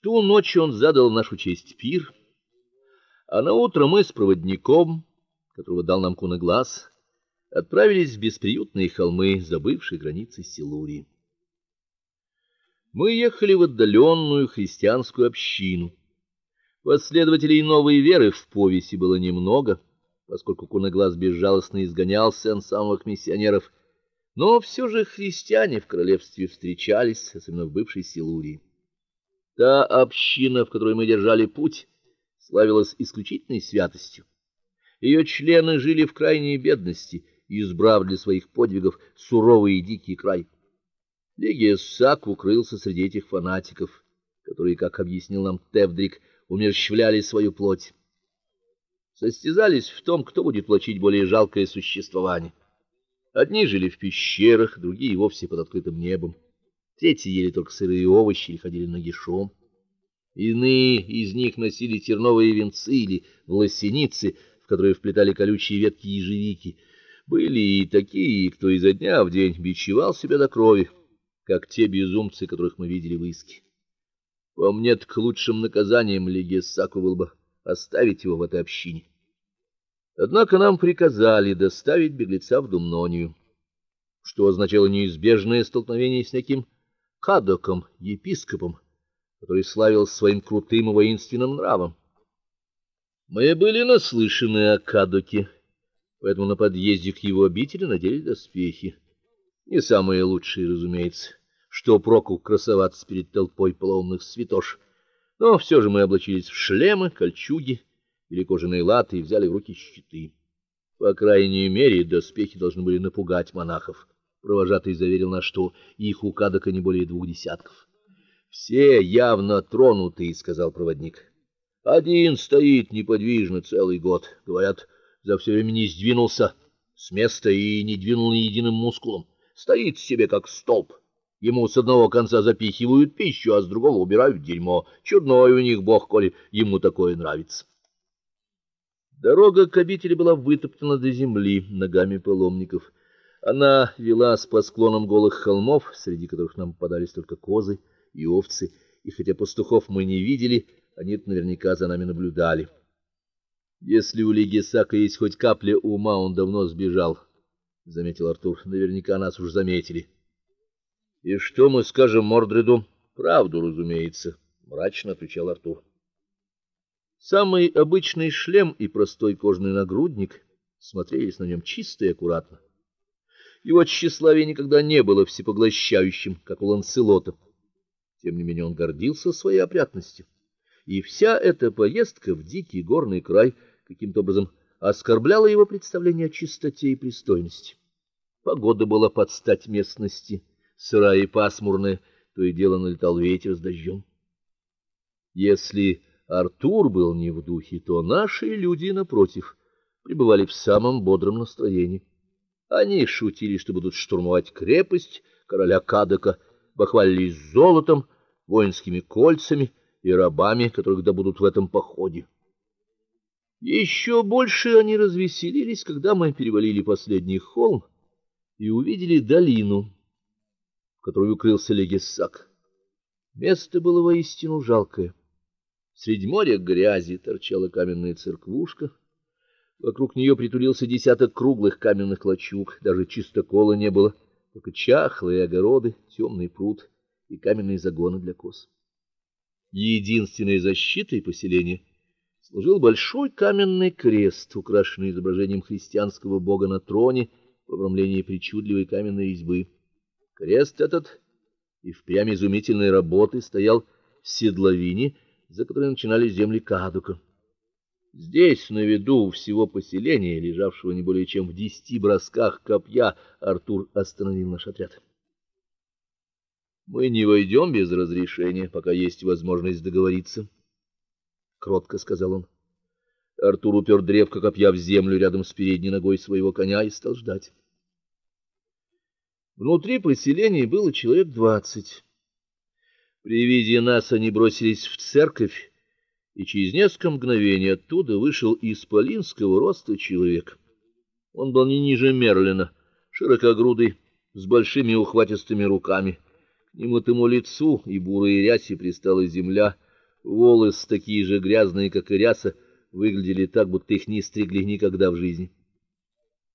Ту ночь он задал нашу честь пир, а на утро мы с проводником, которого дал нам Кунаглаз, отправились в бесприютные холмы, забывшие границы Силурии. Мы ехали в отдаленную христианскую общину. Последователей новой веры в повеси было немного, поскольку Кунаглаз безжалостно изгонял сен самых миссионеров, но все же христиане в королевстве встречались, особенно в бывшей Силурии. Та община, в которой мы держали путь, славилась исключительной святостью. Ее члены жили в крайней бедности, избрав для своих подвигов суровый и дикий край. Легия Сак укрылся среди этих фанатиков, которые, как объяснил нам Тевдрик, умерщвляли свою плоть. Состязались в том, кто будет платить более жалкое существование. Одни жили в пещерах, другие вовсе под открытым небом. Третьи ели только сырые овощи или ходили нагишом. Иные из них носили терновые венцы или волосеницы, в которые вплетали колючие ветки ежевики. Были и такие, кто изо дня в день бичевал себя до крови, как те безумцы, которых мы видели в Иске. По мне, так лучшим наказанием Легесаку было бы оставить его в этой общине. Однако нам приказали доставить беглеца в Думнонию, что означало неизбежное столкновение с неким Кадоком, епископом, который славился своим крутым и воинственным нравом. Мы были наслышаны о Кадоке, поэтому на подъезде к его обители надели доспехи. Не самые лучшие, разумеется. Что проку красоваться перед толпой полоумных святош. Но все же мы облачились в шлемы, кольчуги или кожаные латы и взяли в руки щиты. По крайней мере, доспехи должны были напугать монахов. Провожатый заверил нас, что их у Кадока не более двух десятков. Все явно тронутые, сказал проводник. Один стоит неподвижно целый год, говорят, за все время не сдвинулся с места и не двинул ни единым мускулом. Стоит себе как столб. Ему с одного конца запихивают пищу, а с другого убирают дерьмо. Чудной у них бог, коли ему такое нравится. Дорога к обители была вытоптана до земли ногами паломников. Она вела по склонам голых холмов, среди которых нам попадались только козы и овцы, и хотя пастухов мы не видели, они наверняка за нами наблюдали. Если у Легисака есть хоть капля ума, он давно сбежал, заметил Артур. Наверняка нас уж заметили. И что мы скажем Мордреду? Правду, разумеется, мрачно отвечал Артур. Самый обычный шлем и простой кожаный нагрудник смотрелись на нем чисто и аккуратно. Его тщеславие никогда не было всепоглощающим, как у Ланселота. Тем не менее он гордился своей опрятностью. И вся эта поездка в дикий горный край каким-то образом оскорбляла его представление о чистоте и пристойности. Погода была под стать местности, сырая и пасмурная, то и дело налетал ветер с дождем. Если Артур был не в духе, то наши люди напротив пребывали в самом бодром настроении. Они шутили, что будут штурмовать крепость короля Кадока бахвалились золотом, воинскими кольцами и рабами, которых добудут в этом походе. Еще больше они развеселились, когда мы перевалили последний холм и увидели долину, в которой укрылся Легессак. Место было воистину жалкое. Среди моря грязи торчала каменная церквушка. Вокруг нее притулился десяток круглых каменных лачуг, даже чистокола не было только чахлые огороды, темный пруд и каменные загоны для коз. Единственной защитой поселения служил большой каменный крест, украшенный изображением христианского бога на троне в обрамлении причудливой каменной резьбы. Крест этот и впрямь изумительной работы стоял в седловине, за которой начинались земли Кадука. Здесь, на виду всего поселения, лежавшего не более чем в десяти бросках копья, Артур остановил наш отряд. Мы не войдем без разрешения, пока есть возможность договориться, кротко сказал он. Артур упер древко копья в землю рядом с передней ногой своего коня и стал ждать. Внутри поселения было человек двадцать. При виде нас они бросились в церковь и через несколько мгновений оттуда вышел исполинского роста человек. Он был не ниже Мерлина, широкогрудый, с большими ухватистыми руками. К нему тому лицу и бурой рясе пристала земля, Волосы такие же грязные, как и ряса, выглядели так, будто их не стригли никогда в жизни.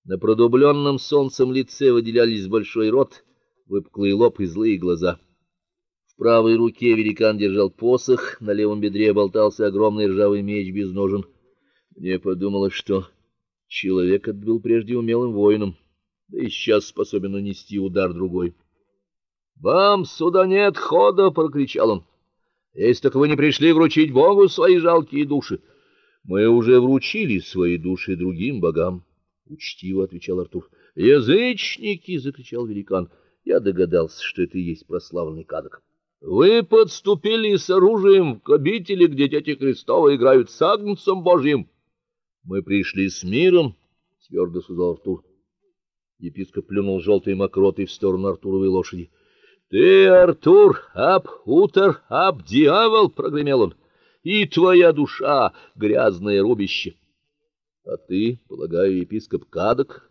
На продубленном солнцем лице выделялись большой рот, выпуклый лоб и злые глаза. В правой руке великан держал посох, на левом бедре болтался огромный ржавый меч без ножен. Мне подумалось, что человек этот был прежде умелым воином, да и сейчас способен нанести удар другой. "Вам сюда нет хода", прокричал он. "Если только вы не пришли вручить Богу свои жалкие души, мы уже вручили свои души другим богам" учтиво отвечал Артур. "Язычники!" закричал великан. Я догадался, что это и есть прославленный кадок. Вы подступили с оружием к обители, где дети Христовы играют с агнцем Божьим. Мы пришли с миром, твердо сказал Артур. Епископ плюнул желтой мокротой в сторону Артуровой лошади. Ты, Артур, ап утер, ап дьявол, прогремел он. И твоя душа грязное рубище. А ты, полагаю, епископ Кадок,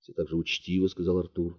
все так же учтиво сказал Артур.